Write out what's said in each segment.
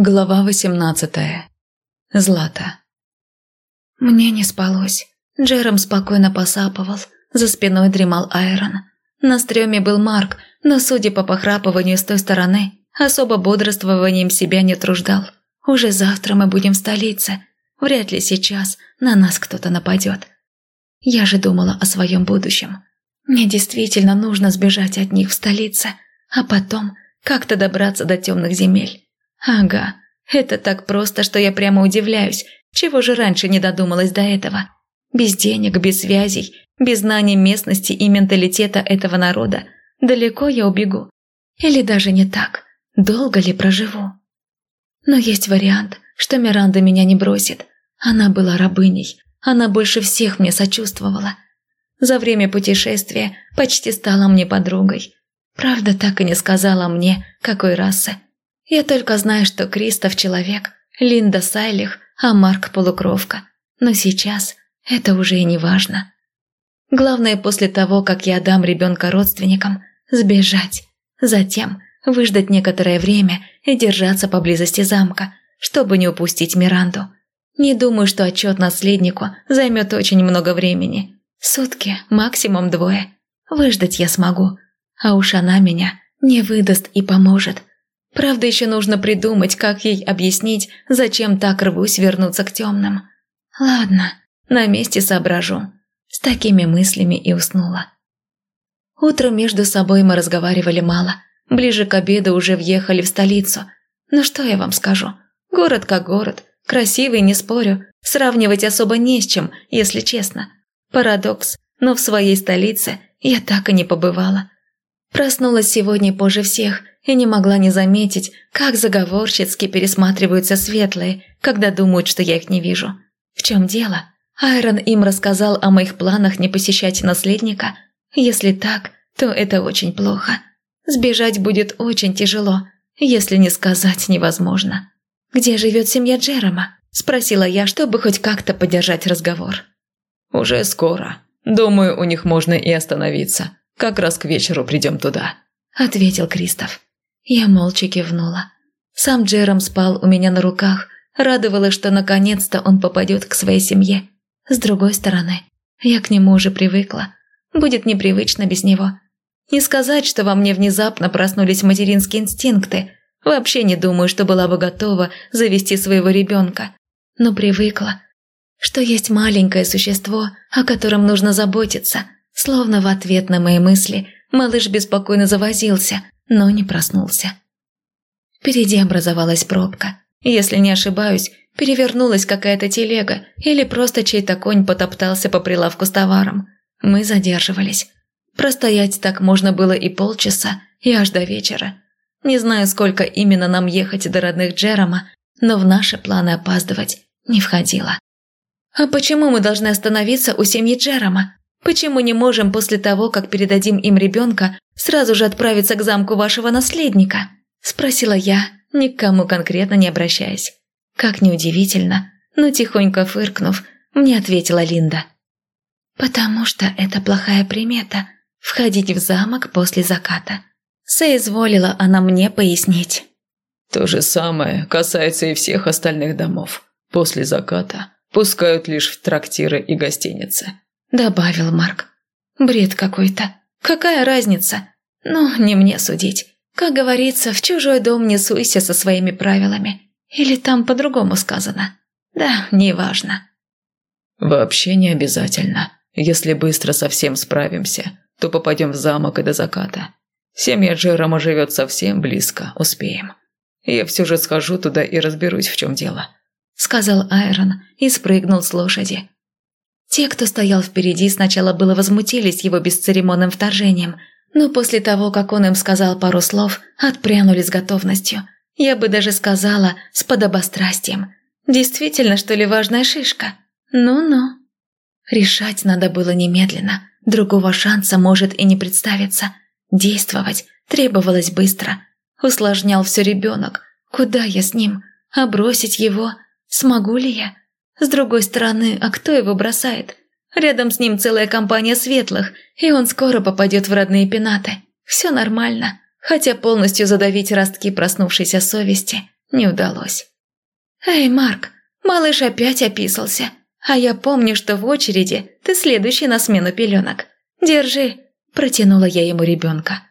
Глава восемнадцатая. Злата. Мне не спалось. Джером спокойно посапывал. За спиной дремал Айрон. На стреме был Марк, но, судя по похрапыванию с той стороны, особо бодрствованием себя не труждал. Уже завтра мы будем в столице. Вряд ли сейчас на нас кто-то нападет. Я же думала о своем будущем. Мне действительно нужно сбежать от них в столице, а потом как-то добраться до темных земель. Ага, это так просто, что я прямо удивляюсь, чего же раньше не додумалась до этого. Без денег, без связей, без знаний местности и менталитета этого народа далеко я убегу. Или даже не так, долго ли проживу. Но есть вариант, что Миранда меня не бросит. Она была рабыней, она больше всех мне сочувствовала. За время путешествия почти стала мне подругой. Правда, так и не сказала мне, какой расы – я только знаю, что Кристоф – человек, Линда – Сайлих, а Марк – полукровка. Но сейчас это уже и не важно. Главное, после того, как я дам ребенка родственникам, сбежать. Затем выждать некоторое время и держаться поблизости замка, чтобы не упустить Миранду. Не думаю, что отчет наследнику займет очень много времени. Сутки, максимум двое. Выждать я смогу. А уж она меня не выдаст и поможет. Правда, еще нужно придумать, как ей объяснить, зачем так рвусь вернуться к темным. Ладно, на месте соображу. С такими мыслями и уснула. Утром между собой мы разговаривали мало. Ближе к обеду уже въехали в столицу. Ну что я вам скажу? Город как город. Красивый, не спорю. Сравнивать особо не с чем, если честно. Парадокс, но в своей столице я так и не побывала. Проснулась сегодня позже всех и не могла не заметить, как заговорщицки пересматриваются светлые, когда думают, что я их не вижу. В чем дело? Айрон им рассказал о моих планах не посещать наследника? Если так, то это очень плохо. Сбежать будет очень тяжело, если не сказать невозможно. «Где живет семья Джерома?» – спросила я, чтобы хоть как-то поддержать разговор. «Уже скоро. Думаю, у них можно и остановиться. Как раз к вечеру придем туда», – ответил Кристоф. Я молча кивнула. Сам Джером спал у меня на руках, радовало, что наконец-то он попадет к своей семье. С другой стороны, я к нему уже привыкла. Будет непривычно без него. Не сказать, что во мне внезапно проснулись материнские инстинкты. Вообще не думаю, что была бы готова завести своего ребенка. Но привыкла, что есть маленькое существо, о котором нужно заботиться. Словно в ответ на мои мысли малыш беспокойно завозился – но не проснулся. Впереди образовалась пробка. Если не ошибаюсь, перевернулась какая-то телега или просто чей-то конь потоптался по прилавку с товаром. Мы задерживались. Простоять так можно было и полчаса, и аж до вечера. Не знаю, сколько именно нам ехать до родных Джерома, но в наши планы опаздывать не входило. «А почему мы должны остановиться у семьи Джерома? Почему не можем после того, как передадим им ребенка, сразу же отправиться к замку вашего наследника?» – спросила я, ни к кому конкретно не обращаясь. Как неудивительно, но тихонько фыркнув, мне ответила Линда. «Потому что это плохая примета – входить в замок после заката», – соизволила она мне пояснить. «То же самое касается и всех остальных домов. После заката пускают лишь в трактиры и гостиницы», – добавил Марк. «Бред какой-то. Какая разница? Ну, не мне судить. Как говорится, в чужой дом не суйся со своими правилами. Или там по-другому сказано. Да, неважно. Вообще не обязательно. Если быстро совсем справимся, то попадем в замок и до заката. Семья Джерома живет совсем близко, успеем. Я все же схожу туда и разберусь, в чем дело», — сказал Айрон и спрыгнул с лошади. Те, кто стоял впереди, сначала было возмутились его бесцеремонным вторжением, но после того, как он им сказал пару слов, отпрянули с готовностью. Я бы даже сказала, с подобострастием. Действительно, что ли, важная шишка? Ну-ну. Решать надо было немедленно. Другого шанса может и не представиться. Действовать требовалось быстро. Усложнял все ребенок. Куда я с ним? А бросить его? Смогу ли я? С другой стороны, а кто его бросает? Рядом с ним целая компания светлых, и он скоро попадет в родные пенаты. Все нормально, хотя полностью задавить ростки проснувшейся совести не удалось. «Эй, Марк, малыш опять описался, а я помню, что в очереди ты следующий на смену пеленок. Держи», – протянула я ему ребенка.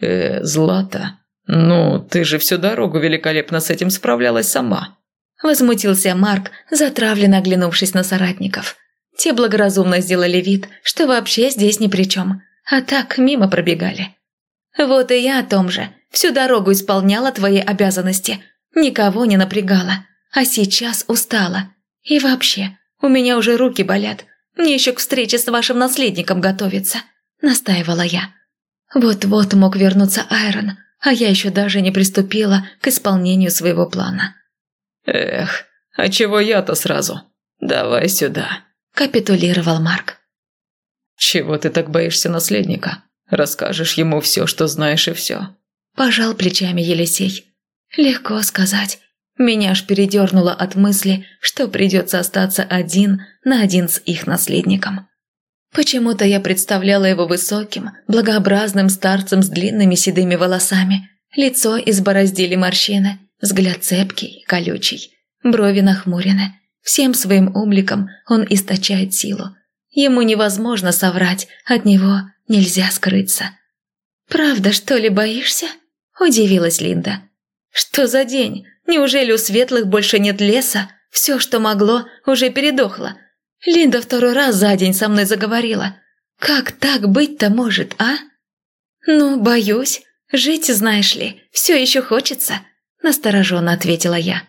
«Э, Злата, ну, ты же всю дорогу великолепно с этим справлялась сама», – возмутился Марк, затравленно оглянувшись на соратников. Те благоразумно сделали вид, что вообще здесь ни при чем, а так мимо пробегали. «Вот и я о том же. Всю дорогу исполняла твои обязанности, никого не напрягала, а сейчас устала. И вообще, у меня уже руки болят, мне еще к встрече с вашим наследником готовиться», – настаивала я. Вот-вот мог вернуться Айрон, а я еще даже не приступила к исполнению своего плана. «Эх, а чего я-то сразу? Давай сюда», – капитулировал Марк. «Чего ты так боишься наследника? Расскажешь ему все, что знаешь, и все». Пожал плечами Елисей. «Легко сказать. Меня аж передернуло от мысли, что придется остаться один на один с их наследником. Почему-то я представляла его высоким, благообразным старцем с длинными седыми волосами. Лицо избороздили морщины, взгляд цепкий, колючий, брови нахмурены. Всем своим обликом он источает силу. Ему невозможно соврать, от него нельзя скрыться. «Правда, что ли, боишься?» – удивилась Линда. «Что за день? Неужели у светлых больше нет леса? Все, что могло, уже передохло. Линда второй раз за день со мной заговорила. Как так быть-то может, а? Ну, боюсь. Жить, знаешь ли, все еще хочется, настороженно ответила я.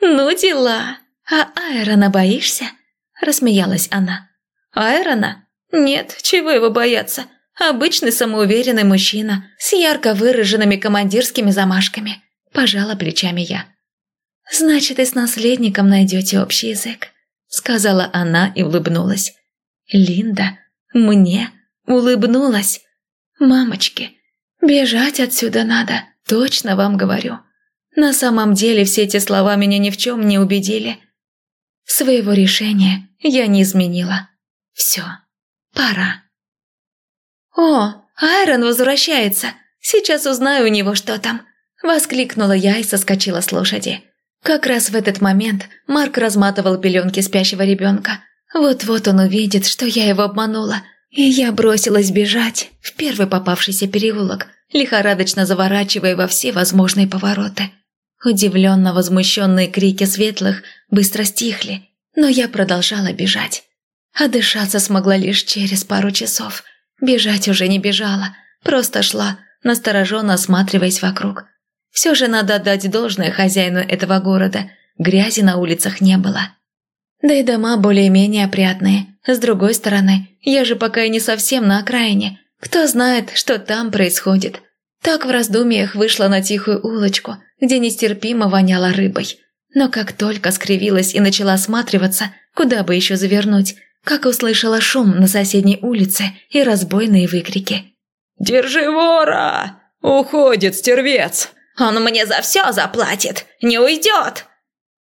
Ну, дела. А Айрона боишься? Рассмеялась она. Айрона? Нет, чего его бояться? Обычный самоуверенный мужчина с ярко выраженными командирскими замашками. Пожала плечами я. Значит, и с наследником найдете общий язык сказала она и улыбнулась. Линда мне улыбнулась. Мамочки, бежать отсюда надо, точно вам говорю. На самом деле все эти слова меня ни в чем не убедили. Своего решения я не изменила. Все, пора. «О, Айрон возвращается! Сейчас узнаю у него, что там!» Воскликнула я и соскочила с лошади. Как раз в этот момент Марк разматывал пеленки спящего ребенка. Вот-вот он увидит, что я его обманула. И я бросилась бежать в первый попавшийся переулок, лихорадочно заворачивая во все возможные повороты. Удивленно возмущенные крики светлых быстро стихли, но я продолжала бежать. Дышаться смогла лишь через пару часов. Бежать уже не бежала, просто шла, настороженно осматриваясь вокруг. Все же надо отдать должное хозяину этого города. Грязи на улицах не было. Да и дома более-менее опрятные. С другой стороны, я же пока и не совсем на окраине. Кто знает, что там происходит. Так в раздумьях вышла на тихую улочку, где нестерпимо воняло рыбой. Но как только скривилась и начала осматриваться, куда бы еще завернуть, как услышала шум на соседней улице и разбойные выкрики. «Держи вора! Уходит стервец!» Он мне за все заплатит, не уйдет!»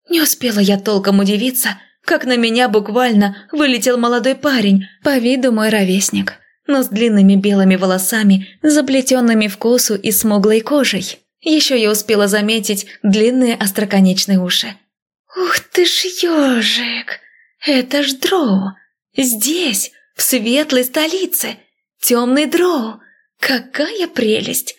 Не успела я толком удивиться, как на меня буквально вылетел молодой парень, по виду мой ровесник, но с длинными белыми волосами, заплетенными в косу и смуглой кожей. Еще я успела заметить длинные остроконечные уши. «Ух ты ж ежик! Это ж дроу! Здесь, в светлой столице! Темный дроу! Какая прелесть!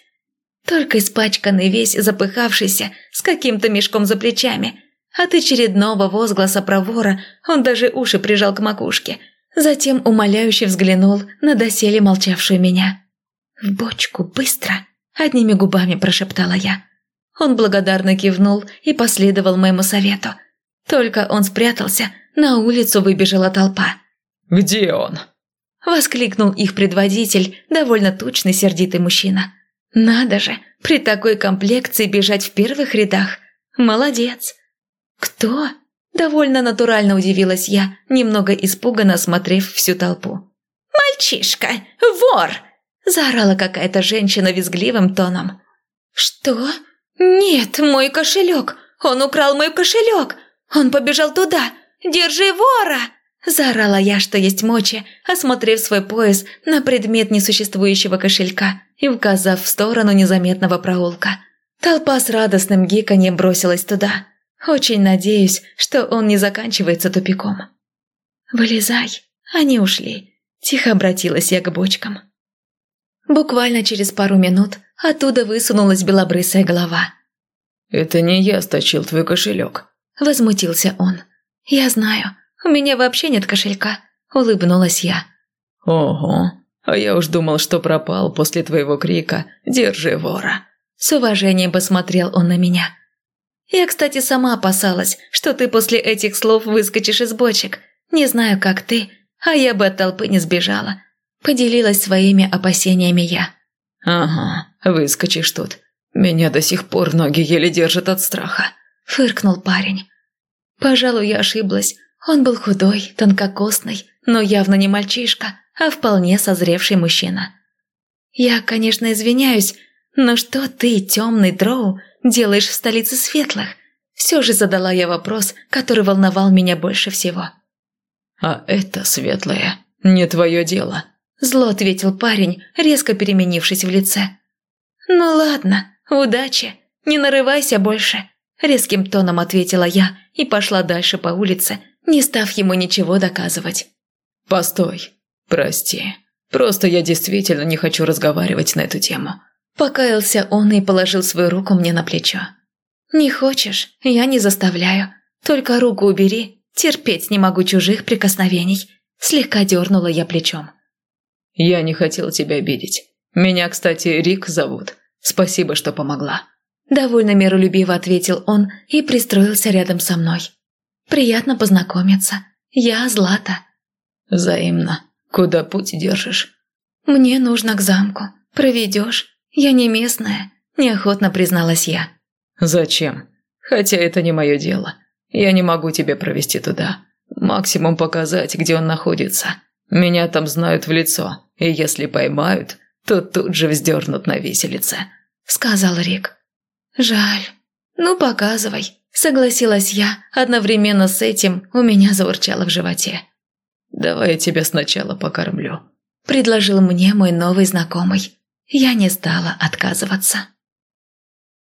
Только испачканный весь, запыхавшийся, с каким-то мешком за плечами. От очередного возгласа про вора он даже уши прижал к макушке. Затем умоляюще взглянул на доселе молчавшую меня. «В бочку, быстро!» – одними губами прошептала я. Он благодарно кивнул и последовал моему совету. Только он спрятался, на улицу выбежала толпа. «Где он?» – воскликнул их предводитель, довольно тучный сердитый мужчина. Надо же, при такой комплекции бежать в первых рядах. Молодец. Кто? Довольно натурально удивилась я, немного испуганно осмотрев всю толпу. «Мальчишка! Вор!» – заорала какая-то женщина визгливым тоном. «Что? Нет, мой кошелек! Он украл мой кошелек! Он побежал туда! Держи вора!» Заорала я, что есть мочи, осмотрев свой пояс на предмет несуществующего кошелька и указав в сторону незаметного проулка. Толпа с радостным гиканьем бросилась туда. Очень надеюсь, что он не заканчивается тупиком. «Вылезай, они ушли», – тихо обратилась я к бочкам. Буквально через пару минут оттуда высунулась белобрысая голова. «Это не я сточил твой кошелек», – возмутился он. «Я знаю, у меня вообще нет кошелька», – улыбнулась я. «Ого, а я уж думал, что пропал после твоего крика «Держи вора». С уважением посмотрел он на меня. «Я, кстати, сама опасалась, что ты после этих слов выскочишь из бочек. Не знаю, как ты, а я бы от толпы не сбежала. Поделилась своими опасениями я. «Ага, выскочишь тут. Меня до сих пор ноги еле держат от страха», – фыркнул парень. Пожалуй, я ошиблась. Он был худой, тонкокосный, но явно не мальчишка, а вполне созревший мужчина. Я, конечно, извиняюсь, но что ты, темный дроу, делаешь в столице светлых? Все же задала я вопрос, который волновал меня больше всего. «А это, светлое, не твое дело», – зло ответил парень, резко переменившись в лице. «Ну ладно, удачи, не нарывайся больше», – резким тоном ответила я и пошла дальше по улице, не став ему ничего доказывать. «Постой, прости, просто я действительно не хочу разговаривать на эту тему». Покаялся он и положил свою руку мне на плечо. «Не хочешь, я не заставляю. Только руку убери Терпеть не могу чужих прикосновений. Слегка дернула я плечом. Я не хотел тебя обидеть. Меня, кстати, Рик зовут. Спасибо, что помогла. Довольно миролюбиво ответил он и пристроился рядом со мной. Приятно познакомиться. Я Злата. Взаимно. Куда путь держишь? Мне нужно к замку. Проведешь? Я не местная. Неохотно призналась я. Зачем? Хотя это не мое дело. Я не могу тебя провести туда. Максимум показать, где он находится. Меня там знают в лицо, и если поймают, то тут же вздернут на виселице», — сказал Рик. «Жаль. Ну, показывай», — согласилась я. Одновременно с этим у меня заурчало в животе. «Давай я тебя сначала покормлю», — предложил мне мой новый знакомый. Я не стала отказываться.